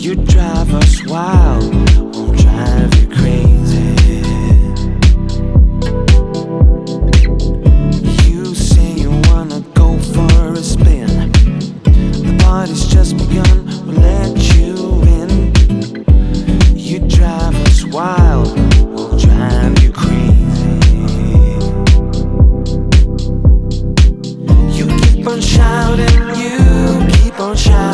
You drive us wild, won't drive you crazy. You say you wanna go for a spin. The party's just begun, we'll let you in. You drive us wild, we'll drive you crazy. You keep on shouting, you keep on shouting.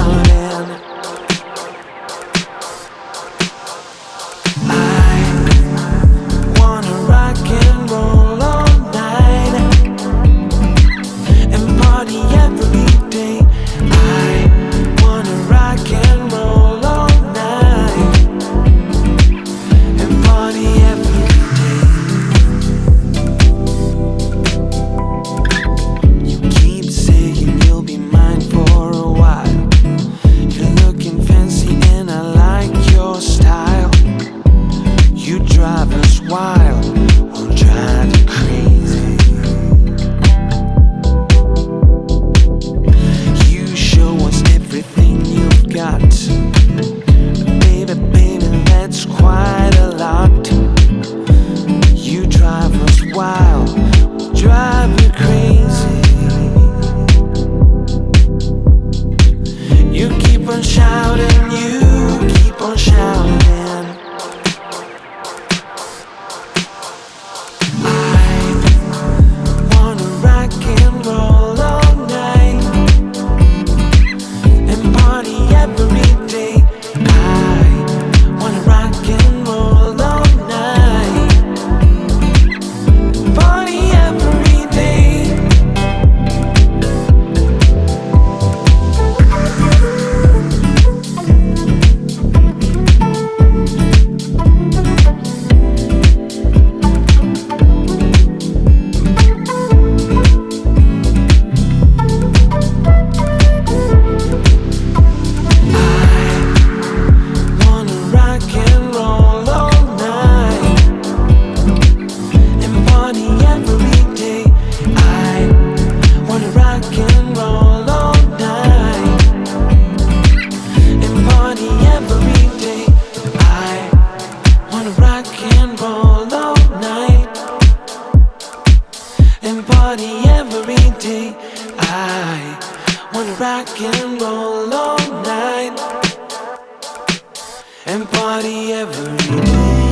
out and you keep on shouting. night. Wanna rock and roll all night and party every day.